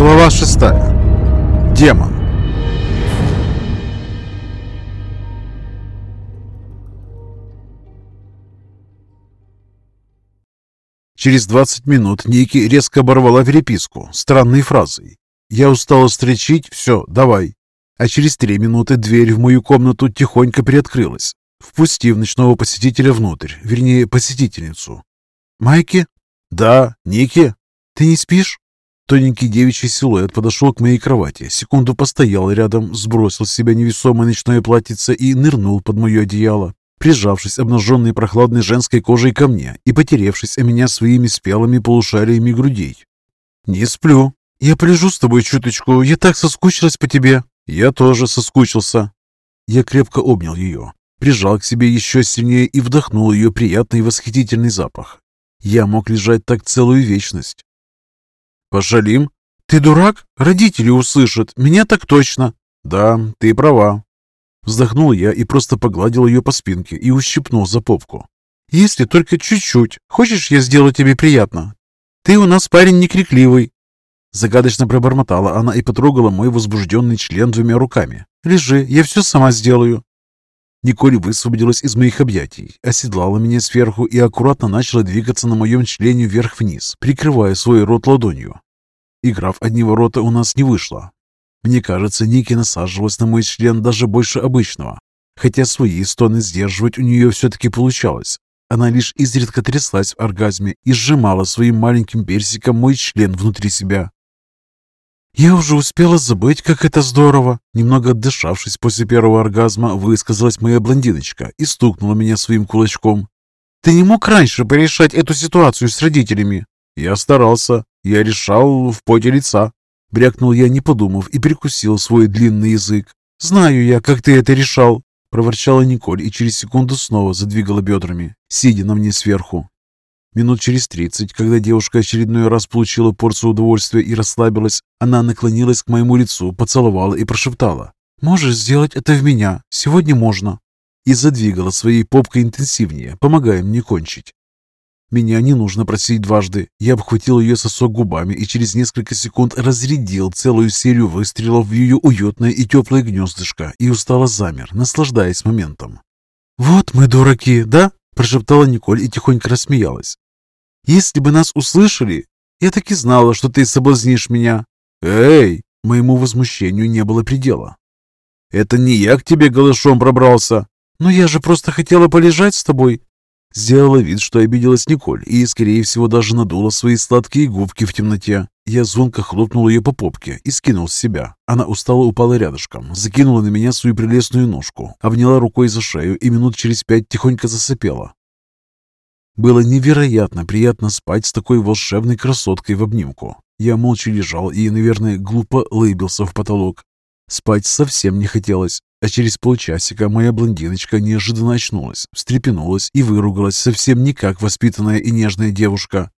Глава шестая. Демон. Через 20 минут Ники резко оборвала переписку странной фразой. «Я устала строчить, все, давай». А через три минуты дверь в мою комнату тихонько приоткрылась, впустив ночного посетителя внутрь, вернее, посетительницу. «Майки?» «Да, Ники?» «Ты не спишь?» Тоненький девичий силуэт подошел к моей кровати, секунду постоял рядом, сбросил с себя невесомое ночное платьице и нырнул под мое одеяло, прижавшись обнаженной прохладной женской кожей ко мне и потеревшись о меня своими спелыми полушариями грудей. «Не сплю. Я полежу с тобой чуточку. Я так соскучилась по тебе». «Я тоже соскучился». Я крепко обнял ее, прижал к себе еще сильнее и вдохнул ее приятный восхитительный запах. Я мог лежать так целую вечность. «Пошалим?» «Ты дурак? Родители услышат. Меня так точно». «Да, ты права». Вздохнул я и просто погладил ее по спинке и ущипнул за попку. «Если только чуть-чуть. Хочешь, я сделаю тебе приятно? Ты у нас парень не крикливый». Загадочно пробормотала она и потрогала мой возбужденный член двумя руками. «Лежи, я все сама сделаю». Николь высвободилась из моих объятий, оседлала меня сверху и аккуратно начала двигаться на моем члене вверх-вниз, прикрывая свой рот ладонью. Игра в одни ворота у нас не вышла. Мне кажется, Ники насаживалась на мой член даже больше обычного, хотя свои стоны сдерживать у нее все-таки получалось. Она лишь изредка тряслась в оргазме и сжимала своим маленьким персиком мой член внутри себя. «Я уже успела забыть, как это здорово!» Немного отдышавшись после первого оргазма, высказалась моя блондиночка и стукнула меня своим кулачком. «Ты не мог раньше порешать эту ситуацию с родителями?» «Я старался. Я решал в поте лица». Брякнул я, не подумав, и прикусил свой длинный язык. «Знаю я, как ты это решал!» Проворчала Николь и через секунду снова задвигала бедрами, сидя на мне сверху. Минут через тридцать, когда девушка очередной раз получила порцию удовольствия и расслабилась, она наклонилась к моему лицу, поцеловала и прошептала. «Можешь сделать это в меня. Сегодня можно». И задвигала своей попкой интенсивнее, помогая мне кончить. Меня не нужно просить дважды. Я обхватил ее сосок губами и через несколько секунд разрядил целую серию выстрелов в ее уютное и теплое гнездышко и устало замер, наслаждаясь моментом. «Вот мы дураки, да?» – прошептала Николь и тихонько рассмеялась. Если бы нас услышали, я так и знала, что ты соблазнишь меня. Эй, моему возмущению не было предела. Это не я к тебе голышом пробрался. Но я же просто хотела полежать с тобой. Сделала вид, что обиделась Николь и, скорее всего, даже надула свои сладкие губки в темноте. Я звонко хлопнул ее по попке и скинул с себя. Она устало упала рядышком, закинула на меня свою прелестную ножку, обняла рукой за шею и минут через пять тихонько засопела. Было невероятно приятно спать с такой волшебной красоткой в обнимку. Я молча лежал и, наверное, глупо лыбился в потолок. Спать совсем не хотелось, а через полчасика моя блондиночка неожиданно очнулась, встрепенулась и выругалась совсем не как воспитанная и нежная девушка.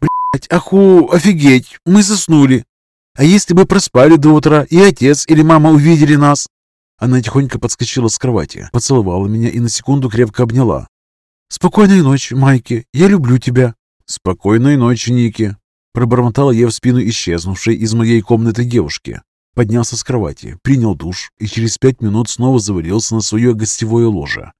«Блядь, аху, офигеть, мы заснули! А если бы проспали до утра, и отец или мама увидели нас?» Она тихонько подскочила с кровати, поцеловала меня и на секунду крепко обняла, «Спокойной ночи, Майки. Я люблю тебя». «Спокойной ночи, Ники», — пробормотала я в спину исчезнувшей из моей комнаты девушки. Поднялся с кровати, принял душ и через пять минут снова завалился на свое гостевое ложе.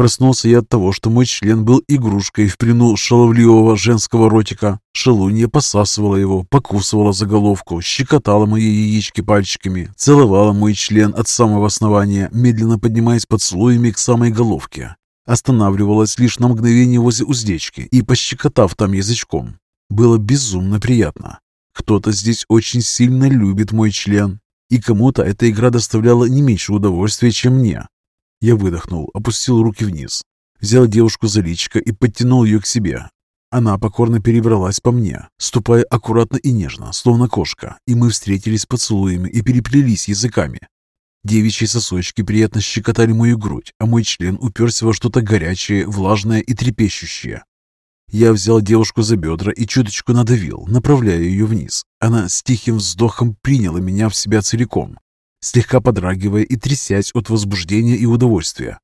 Проснулся я от того, что мой член был игрушкой в плену шаловливого женского ротика. Шалунья посасывала его, покусывала за головку, щекотала мои яички пальчиками, целовала мой член от самого основания, медленно поднимаясь поцелуями к самой головке. Останавливалась лишь на мгновение возле уздечки и, пощекотав там язычком, было безумно приятно. Кто-то здесь очень сильно любит мой член, и кому-то эта игра доставляла не меньше удовольствия, чем мне. Я выдохнул, опустил руки вниз, взял девушку за личико и подтянул ее к себе. Она покорно перебралась по мне, ступая аккуратно и нежно, словно кошка, и мы встретились поцелуями и переплелись языками. Девичьи сосочки приятно щекотали мою грудь, а мой член уперся во что-то горячее, влажное и трепещущее. Я взял девушку за бедра и чуточку надавил, направляя ее вниз. Она с тихим вздохом приняла меня в себя целиком, слегка подрагивая и трясясь от возбуждения и удовольствия.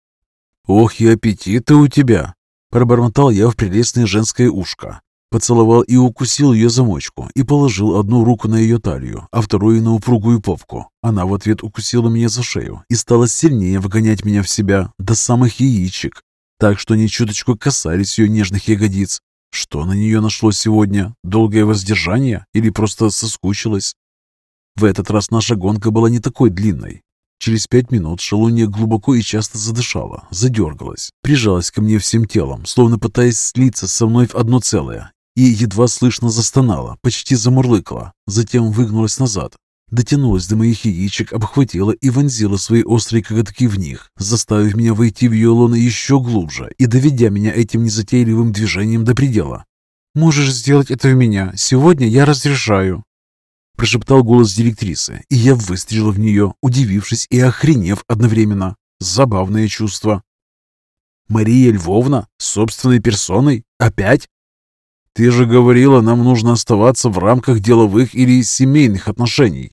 «Ох, и аппетиты у тебя!» Пробормотал я в прелестное женское ушко. Поцеловал и укусил ее замочку и положил одну руку на ее талию, а вторую на упругую попку. Она в ответ укусила меня за шею и стала сильнее вгонять меня в себя до самых яичек, так что они чуточку касались ее нежных ягодиц. Что на нее нашло сегодня? Долгое воздержание или просто соскучилась? В этот раз наша гонка была не такой длинной. Через пять минут шалунья глубоко и часто задышала, задергалась, прижалась ко мне всем телом, словно пытаясь слиться со мной в одно целое, и едва слышно застонала, почти замурлыкала, затем выгнулась назад, дотянулась до моих яичек, обхватила и вонзила свои острые коготки в них, заставив меня войти в ее лоно еще глубже и доведя меня этим незатейливым движением до предела. «Можешь сделать это в меня. Сегодня я разрешаю», прошептал голос директрисы, и я выстрелил в нее, удивившись и охренев одновременно. Забавное чувство. «Мария Львовна? Собственной персоной? Опять?» «Ты же говорила, нам нужно оставаться в рамках деловых или семейных отношений».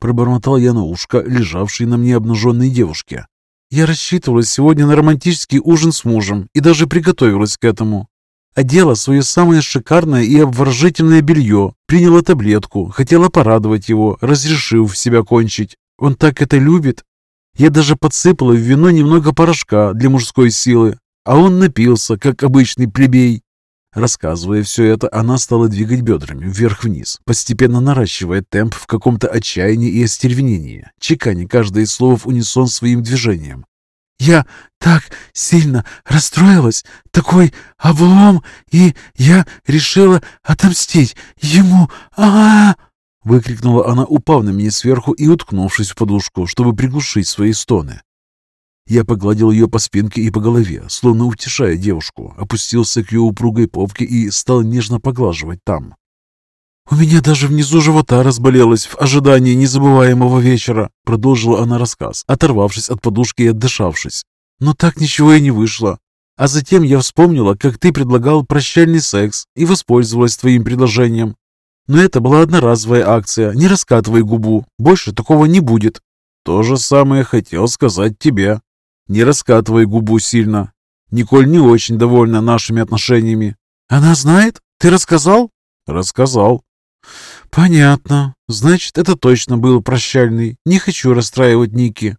Пробормотал я на ушко, лежавшей на мне обнаженной девушке. «Я рассчитывала сегодня на романтический ужин с мужем и даже приготовилась к этому. Одела свое самое шикарное и обворожительное белье, приняла таблетку, хотела порадовать его, разрешив себя кончить. Он так это любит. Я даже подсыпала в вино немного порошка для мужской силы, а он напился, как обычный плебей. Рассказывая все это, она стала двигать бедрами вверх-вниз, постепенно наращивая темп в каком-то отчаянии и остервенении, чеканя каждое слово в унисон своим движением. «Я так сильно расстроилась, такой облом, и я решила отомстить ему. а, -а, -а Выкрикнула она, упав на меня сверху и уткнувшись в подушку, чтобы приглушить свои стоны. Я погладил ее по спинке и по голове, словно утешая девушку, опустился к ее упругой попке и стал нежно поглаживать там. «У меня даже внизу живота разболелось в ожидании незабываемого вечера», продолжила она рассказ, оторвавшись от подушки и отдышавшись. «Но так ничего и не вышло. А затем я вспомнила, как ты предлагал прощальный секс и воспользовалась твоим предложением. Но это была одноразовая акция, не раскатывай губу, больше такого не будет». «То же самое хотел сказать тебе», не раскатывай губу сильно. Николь не очень довольна нашими отношениями. Она знает? Ты рассказал? Рассказал. Понятно. Значит, это точно был прощальный. Не хочу расстраивать Ники.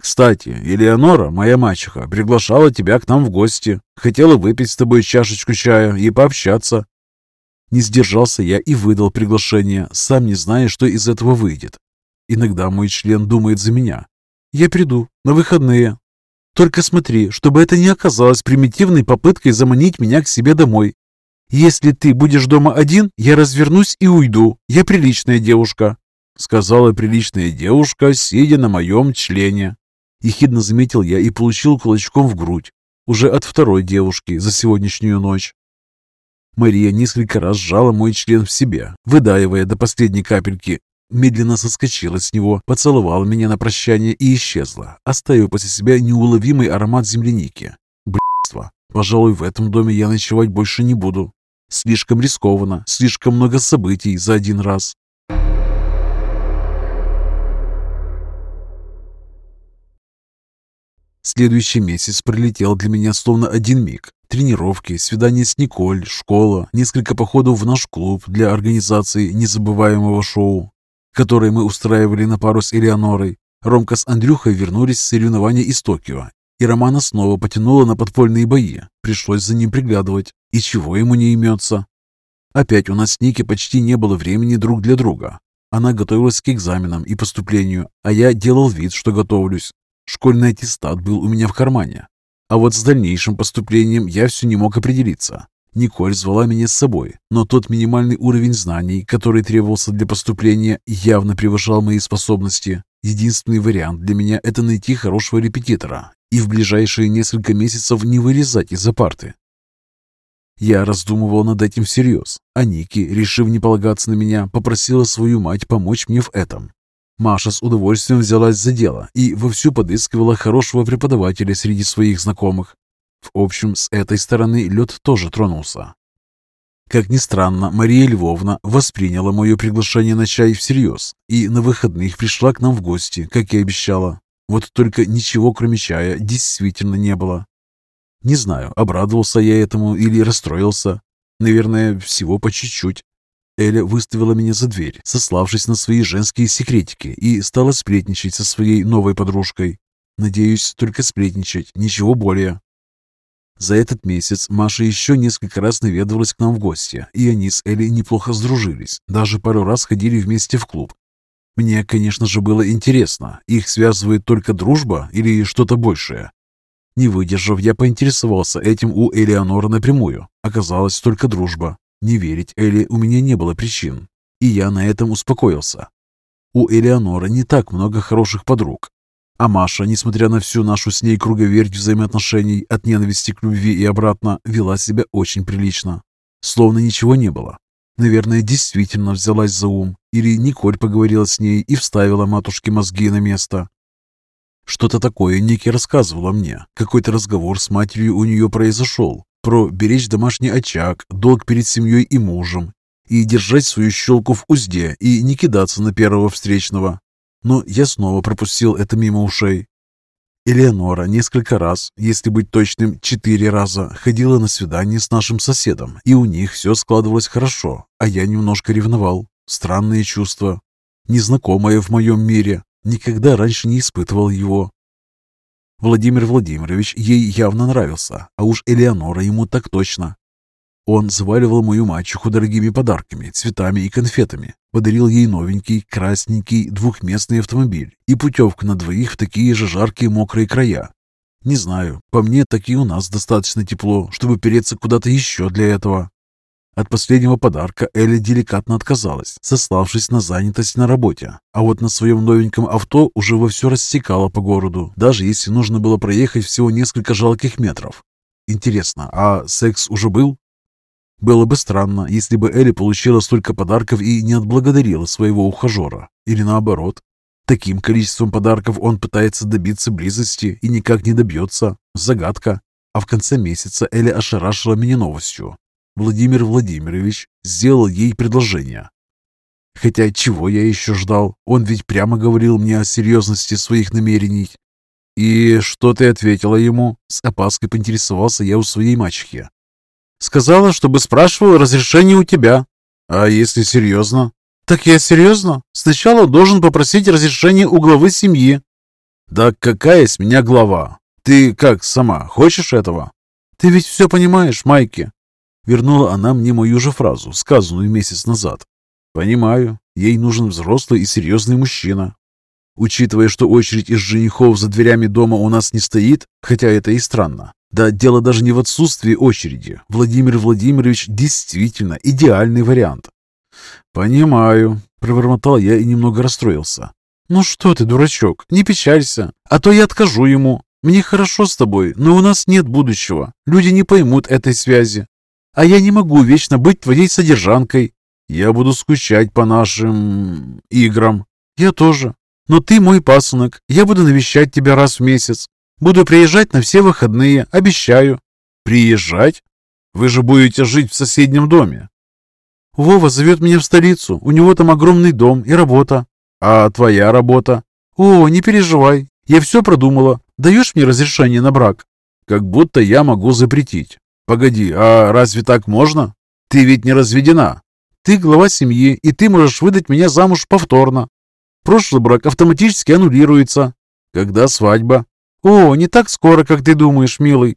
Кстати, Элеонора, моя мачеха, приглашала тебя к нам в гости. Хотела выпить с тобой чашечку чая и пообщаться. Не сдержался я и выдал приглашение, сам не зная, что из этого выйдет. Иногда мой член думает за меня. Я приду на выходные, только смотри, чтобы это не оказалось примитивной попыткой заманить меня к себе домой. Если ты будешь дома один, я развернусь и уйду. Я приличная девушка», — сказала приличная девушка, сидя на моем члене. Ехидно заметил я и получил кулачком в грудь. Уже от второй девушки за сегодняшнюю ночь. Мария несколько раз сжала мой член в себе, выдаивая до последней капельки, медленно соскочила с него, поцеловала меня на прощание и исчезла, оставив после себя неуловимый аромат земляники. Блядство. Пожалуй, в этом доме я ночевать больше не буду. Слишком рискованно, слишком много событий за один раз. Следующий месяц пролетел для меня словно один миг. Тренировки, свидание с Николь, школа, несколько походов в наш клуб для организации незабываемого шоу, которые мы устраивали на пару с Элеонорой. Ромка с Андрюхой вернулись с соревнований из Токио, и Романа снова потянула на подпольные бои. Пришлось за ним приглядывать. И чего ему не имется? Опять у нас с Ники почти не было времени друг для друга. Она готовилась к экзаменам и поступлению, а я делал вид, что готовлюсь. Школьный аттестат был у меня в кармане. А вот с дальнейшим поступлением я все не мог определиться. Николь звала меня с собой, но тот минимальный уровень знаний, который требовался для поступления, явно превышал мои способности. Единственный вариант для меня – это найти хорошего репетитора и в ближайшие несколько месяцев не вылезать из-за парты. Я раздумывал над этим всерьез, а Ники, решив не полагаться на меня, попросила свою мать помочь мне в этом. Маша с удовольствием взялась за дело и вовсю подыскивала хорошего преподавателя среди своих знакомых. В общем, с этой стороны лед тоже тронулся. Как ни странно, Мария Львовна восприняла мое приглашение на чай всерьез и на выходных пришла к нам в гости, как и обещала. Вот только ничего, кроме чая, действительно не было. Не знаю, обрадовался я этому или расстроился. Наверное, всего по чуть-чуть. Эля выставила меня за дверь, сославшись на свои женские секретики, и стала сплетничать со своей новой подружкой. Надеюсь, только сплетничать, ничего более. За этот месяц Маша еще несколько раз наведывалась к нам в гости, и они с Элей неплохо сдружились, даже пару раз ходили вместе в клуб. Мне, конечно же, было интересно, их связывает только дружба или что-то большее. Не выдержав, я поинтересовался этим у Элеонора напрямую. Оказалось, только дружба. Не верить Элли у меня не было причин, и я на этом успокоился. У Элеонора не так много хороших подруг, а Маша, несмотря на всю нашу с ней круговерть взаимоотношений от ненависти к любви и обратно, вела себя очень прилично. Словно ничего не было. Наверное, действительно взялась за ум. Или Николь поговорила с ней и вставила матушке мозги на место. Что-то такое Ники рассказывала мне. Какой-то разговор с матерью у нее произошел. Про беречь домашний очаг, долг перед семьей и мужем. И держать свою щелку в узде и не кидаться на первого встречного. Но я снова пропустил это мимо ушей. Элеонора несколько раз, если быть точным, четыре раза, ходила на свидание с нашим соседом, и у них все складывалось хорошо, а я немножко ревновал. Странные чувства. Незнакомое в моем мире. Никогда раньше не испытывал его. Владимир Владимирович ей явно нравился, а уж Элеонора ему так точно. Он заваливал мою мачеху дорогими подарками, цветами и конфетами. Подарил ей новенький, красненький, двухместный автомобиль и путевку на двоих в такие же жаркие мокрые края. Не знаю, по мне, так и у нас достаточно тепло, чтобы переться куда-то еще для этого. От последнего подарка Эля деликатно отказалась, сославшись на занятость на работе. А вот на своем новеньком авто уже вовсю рассекала по городу, даже если нужно было проехать всего несколько жалких метров. Интересно, а секс уже был? Было бы странно, если бы Элли получила столько подарков и не отблагодарила своего ухажера. Или наоборот. Таким количеством подарков он пытается добиться близости и никак не добьется. Загадка. А в конце месяца Элли ошарашила меня новостью. Владимир Владимирович сделал ей предложение. Хотя чего я еще ждал? Он ведь прямо говорил мне о серьезности своих намерений. «И что ты ответила ему?» С опаской поинтересовался я у своей мачехи. Сказала, чтобы спрашивал разрешение у тебя. А если серьезно? Так я серьезно. Сначала должен попросить разрешение у главы семьи. Да какая с меня глава? Ты как сама, хочешь этого? Ты ведь все понимаешь, Майки. Вернула она мне мою же фразу, сказанную месяц назад. Понимаю, ей нужен взрослый и серьезный мужчина. Учитывая, что очередь из женихов за дверями дома у нас не стоит, хотя это и странно, да дело даже не в отсутствии очереди. Владимир Владимирович действительно идеальный вариант. «Понимаю», — пробормотал я и немного расстроился. «Ну что ты, дурачок, не печалься, а то я откажу ему. Мне хорошо с тобой, но у нас нет будущего. Люди не поймут этой связи. А я не могу вечно быть твоей содержанкой. Я буду скучать по нашим... играм. Я тоже. Но ты мой пасынок, я буду навещать тебя раз в месяц. Буду приезжать на все выходные, обещаю». «Приезжать? Вы же будете жить в соседнем доме». «Вова зовет меня в столицу. У него там огромный дом и работа». «А твоя работа?» «О, не переживай. Я все продумала. Даешь мне разрешение на брак?» «Как будто я могу запретить. Погоди, а разве так можно? Ты ведь не разведена». «Ты глава семьи, и ты можешь выдать меня замуж повторно. Прошлый брак автоматически аннулируется». «Когда свадьба?» «О, не так скоро, как ты думаешь, милый.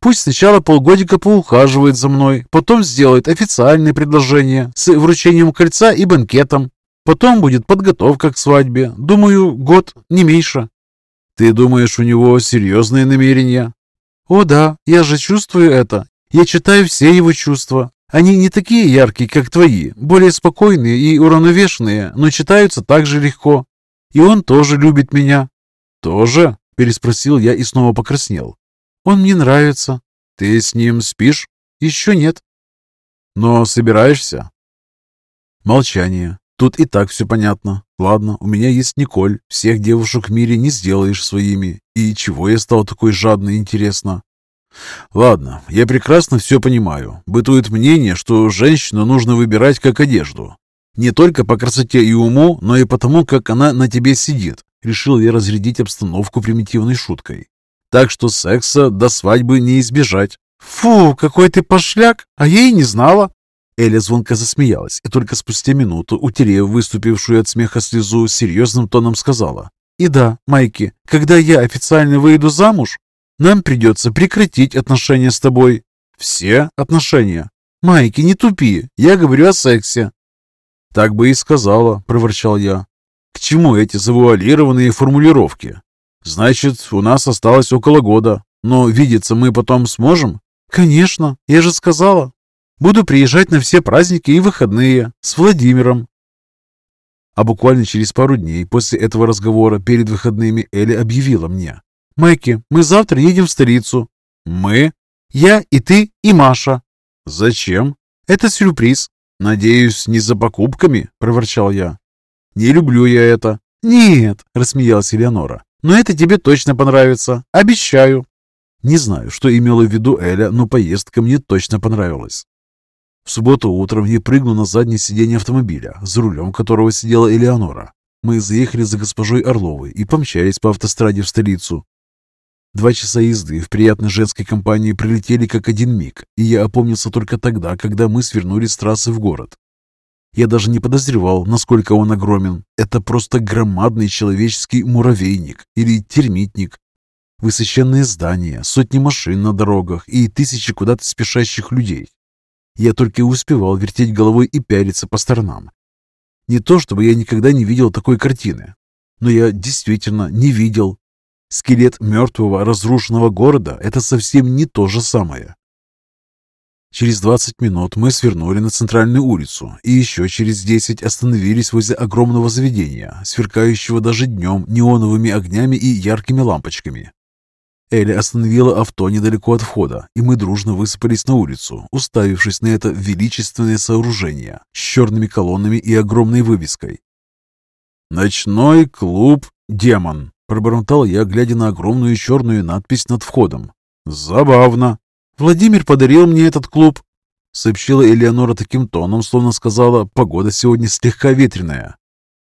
Пусть сначала полгодика поухаживает за мной, потом сделает официальное предложение с вручением кольца и банкетом. Потом будет подготовка к свадьбе. Думаю, год, не меньше». «Ты думаешь, у него серьезные намерения?» «О да, я же чувствую это. Я читаю все его чувства. Они не такие яркие, как твои, более спокойные и уравновешенные, но читаются так же легко. И он тоже любит меня». «Тоже?» Переспросил я и снова покраснел. «Он мне нравится». «Ты с ним спишь?» «Еще нет». «Но собираешься?» Молчание. Тут и так все понятно. Ладно, у меня есть Николь. Всех девушек в мире не сделаешь своими. И чего я стал такой жадный, интересно? Ладно, я прекрасно все понимаю. Бытует мнение, что женщину нужно выбирать как одежду. Не только по красоте и уму, но и потому, как она на тебе сидит. Решил я разрядить обстановку примитивной шуткой. Так что секса до свадьбы не избежать. «Фу, какой ты пошляк, а я и не знала!» Эля звонко засмеялась и только спустя минуту, утерев выступившую от смеха слезу, серьезным тоном сказала. «И да, Майки, когда я официально выйду замуж, нам придется прекратить отношения с тобой». «Все отношения?» «Майки, не тупи, я говорю о сексе». «Так бы и сказала», — проворчал я. «К чему эти завуалированные формулировки? Значит, у нас осталось около года, но видеться мы потом сможем?» «Конечно, я же сказала. Буду приезжать на все праздники и выходные с Владимиром». А буквально через пару дней после этого разговора перед выходными Элли объявила мне. «Майки, мы завтра едем в столицу». «Мы?» «Я и ты, и Маша». «Зачем?» «Это сюрприз». «Надеюсь, не за покупками?» – проворчал я. «Не люблю я это». «Нет», – рассмеялась Элеонора. «Но это тебе точно понравится. Обещаю». Не знаю, что имела в виду Эля, но поездка мне точно понравилась. В субботу утром я прыгнул на заднее сиденье автомобиля, за рулем которого сидела Элеонора. Мы заехали за госпожой Орловой и помчались по автостраде в столицу. Два часа езды в приятной женской компании прилетели как один миг, и я опомнился только тогда, когда мы свернули с трассы в город. Я даже не подозревал, насколько он огромен. Это просто громадный человеческий муравейник или термитник, Высоченные здания, сотни машин на дорогах и тысячи куда-то спешащих людей. Я только успевал вертеть головой и пялиться по сторонам. Не то, чтобы я никогда не видел такой картины, но я действительно не видел. Скелет мертвого разрушенного города – это совсем не то же самое. Через 20 минут мы свернули на центральную улицу и еще через 10 остановились возле огромного заведения, сверкающего даже днем неоновыми огнями и яркими лампочками. Элли остановила авто недалеко от входа, и мы дружно высыпались на улицу, уставившись на это величественное сооружение с черными колоннами и огромной вывеской. «Ночной клуб «Демон», — пробормотал я, глядя на огромную черную надпись над входом. «Забавно. Владимир подарил мне этот клуб», — сообщила Элеонора таким тоном, словно сказала, «погода сегодня слегка ветреная».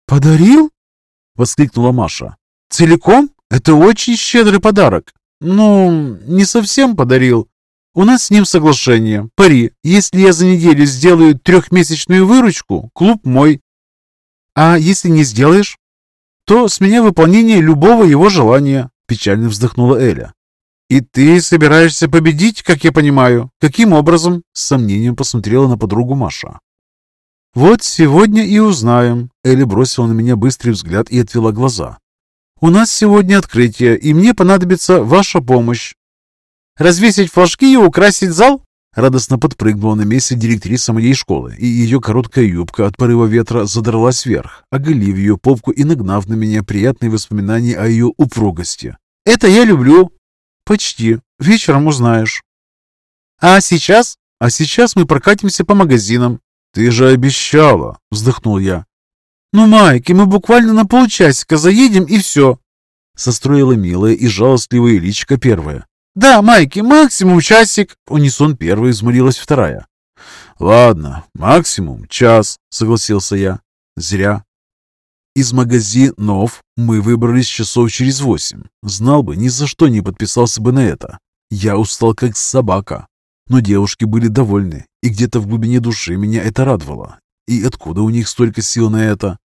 «Подарил?» — воскликнула Маша. «Целиком? Это очень щедрый подарок. «Ну, не совсем подарил. У нас с ним соглашение. Пари, если я за неделю сделаю трехмесячную выручку, клуб мой. А если не сделаешь, то с меня выполнение любого его желания», — печально вздохнула Эля. «И ты собираешься победить, как я понимаю? Каким образом?» — с сомнением посмотрела на подругу Маша. «Вот сегодня и узнаем». Эля бросила на меня быстрый взгляд и отвела глаза. «У нас сегодня открытие, и мне понадобится ваша помощь». «Развесить флажки и украсить зал?» Радостно подпрыгнула на месте директриса моей школы, и ее короткая юбка от порыва ветра задралась вверх, оголив ее попку и нагнав на меня приятные воспоминания о ее упругости. «Это я люблю». «Почти. Вечером узнаешь». «А сейчас?» «А сейчас мы прокатимся по магазинам». «Ты же обещала!» — вздохнул я. «Ну, Майки, мы буквально на полчасика заедем и все!» Состроила милая и жалостливая личка первая. «Да, Майки, максимум часик!» Унисон первой взмолилась вторая. «Ладно, максимум час», — согласился я. «Зря. Из магазинов мы выбрались часов через восемь. Знал бы, ни за что не подписался бы на это. Я устал как собака. Но девушки были довольны, и где-то в глубине души меня это радовало. И откуда у них столько сил на это?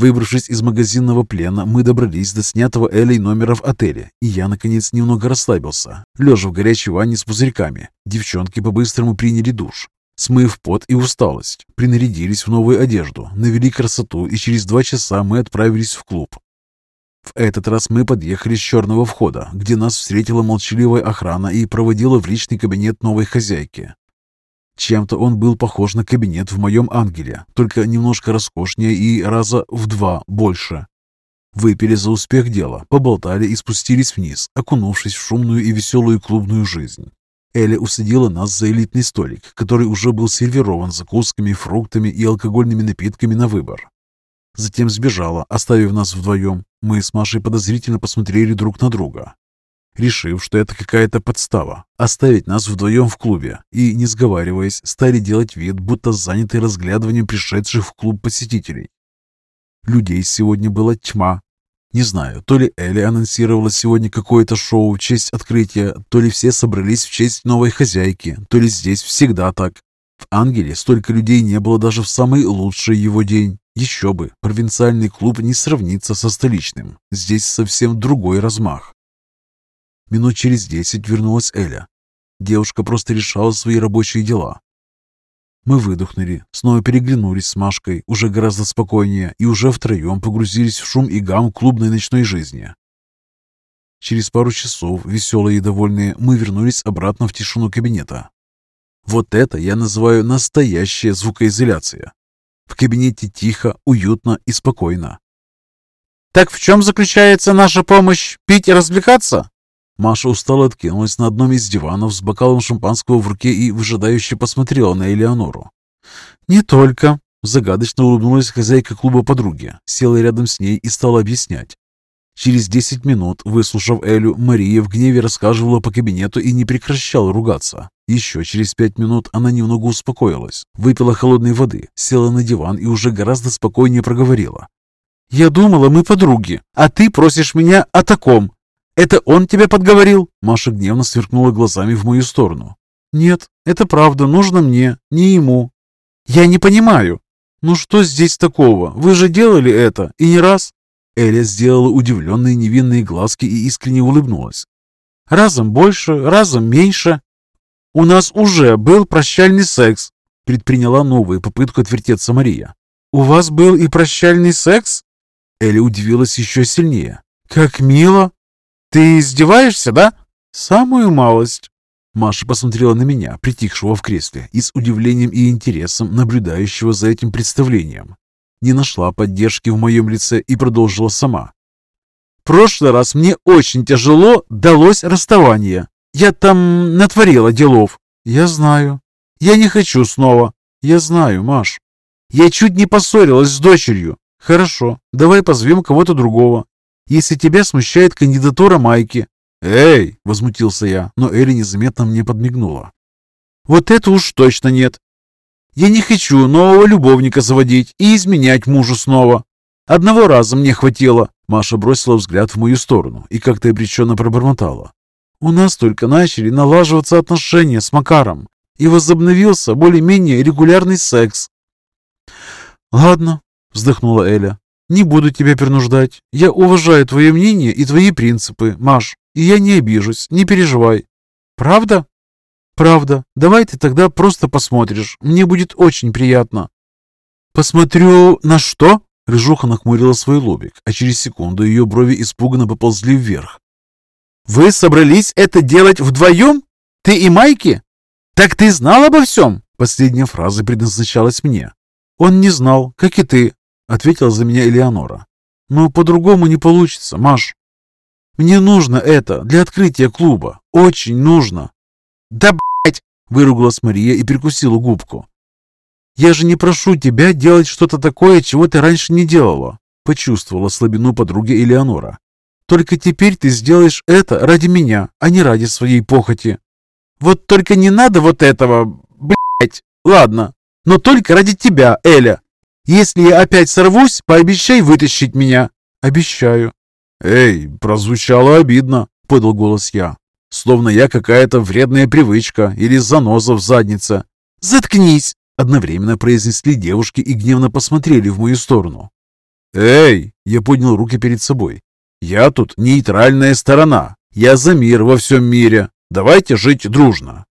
Выбравшись из магазинного плена, мы добрались до снятого Элей номера в отеле, и я, наконец, немного расслабился, лежа в горячей ванне с пузырьками. Девчонки по-быстрому приняли душ. Смыв пот и усталость, принарядились в новую одежду, навели красоту, и через два часа мы отправились в клуб. В этот раз мы подъехали с черного входа, где нас встретила молчаливая охрана и проводила в личный кабинет новой хозяйки. Чем-то он был похож на кабинет в моем ангеле, только немножко роскошнее и раза в два больше. Выпили за успех дела, поболтали и спустились вниз, окунувшись в шумную и веселую клубную жизнь. Эля усадила нас за элитный столик, который уже был сервирован закусками, фруктами и алкогольными напитками на выбор. Затем сбежала, оставив нас вдвоем. Мы с Машей подозрительно посмотрели друг на друга решив, что это какая-то подстава, оставить нас вдвоем в клубе, и, не сговариваясь, стали делать вид, будто заняты разглядыванием пришедших в клуб посетителей. Людей сегодня была тьма. Не знаю, то ли Элли анонсировала сегодня какое-то шоу в честь открытия, то ли все собрались в честь новой хозяйки, то ли здесь всегда так. В Ангеле столько людей не было даже в самый лучший его день. Еще бы, провинциальный клуб не сравнится со столичным. Здесь совсем другой размах. Минут через десять вернулась Эля. Девушка просто решала свои рабочие дела. Мы выдохнули, снова переглянулись с Машкой, уже гораздо спокойнее, и уже втроем погрузились в шум и гам клубной ночной жизни. Через пару часов, веселые и довольные, мы вернулись обратно в тишину кабинета. Вот это я называю настоящая звукоизоляция. В кабинете тихо, уютно и спокойно. «Так в чем заключается наша помощь? Пить и развлекаться?» Маша устало откинулась на одном из диванов с бокалом шампанского в руке и выжидающе посмотрела на Элеонору. «Не только», — загадочно улыбнулась хозяйка клуба подруги, села рядом с ней и стала объяснять. Через десять минут, выслушав Элю, Мария в гневе рассказывала по кабинету и не прекращала ругаться. Еще через пять минут она немного успокоилась, выпила холодной воды, села на диван и уже гораздо спокойнее проговорила. «Я думала, мы подруги, а ты просишь меня о таком. Это он тебя подговорил?» Маша гневно сверкнула глазами в мою сторону. «Нет, это правда, нужно мне, не ему». «Я не понимаю». «Ну что здесь такого? Вы же делали это, и не раз». Эля сделала удивленные невинные глазки и искренне улыбнулась. «Разом больше, разом меньше. У нас уже был прощальный секс», предприняла новую попытку отвертеться Мария. «У вас был и прощальный секс?» Эля удивилась еще сильнее. «Как мило! «Ты издеваешься, да?» «Самую малость». Маша посмотрела на меня, притихшего в кресле, и с удивлением и интересом наблюдающего за этим представлением. Не нашла поддержки в моем лице и продолжила сама. «В прошлый раз мне очень тяжело далось расставание. Я там натворила делов». «Я знаю. Я не хочу снова». «Я знаю, Маш. Я чуть не поссорилась с дочерью. Хорошо, давай позовем кого-то другого если тебя смущает кандидатура Майки». «Эй!» — возмутился я, но Элли незаметно мне подмигнула. «Вот это уж точно нет. Я не хочу нового любовника заводить и изменять мужу снова. Одного раза мне хватило». Маша бросила взгляд в мою сторону и как-то обреченно пробормотала. «У нас только начали налаживаться отношения с Макаром, и возобновился более-менее регулярный секс». «Ладно», — вздохнула Эля, не буду тебя принуждать. Я уважаю твое мнение и твои принципы, Маш, и я не обижусь, не переживай. Правда? Правда. Давай ты тогда просто посмотришь. Мне будет очень приятно. Посмотрю на что? Рыжуха нахмурила свой лобик, а через секунду ее брови испуганно поползли вверх. «Вы собрались это делать вдвоем? Ты и Майки? Так ты знал обо всем?» Последняя фраза предназначалась мне. «Он не знал, как и ты, ответила за меня Элеонора. Но по-другому не получится, Маш. Мне нужно это для открытия клуба. Очень нужно. Да, блядь! Выругалась Мария и прикусила губку. Я же не прошу тебя делать что-то такое, чего ты раньше не делала. Почувствовала слабину подруги Элеонора. Только теперь ты сделаешь это ради меня, а не ради своей похоти. Вот только не надо вот этого, блядь. Ладно, но только ради тебя, Эля. Если я опять сорвусь, пообещай вытащить меня». «Обещаю». «Эй, прозвучало обидно», — подал голос я. «Словно я какая-то вредная привычка или заноза в заднице». «Заткнись!» — одновременно произнесли девушки и гневно посмотрели в мою сторону. «Эй!» — я поднял руки перед собой. «Я тут нейтральная сторона. Я за мир во всем мире. Давайте жить дружно.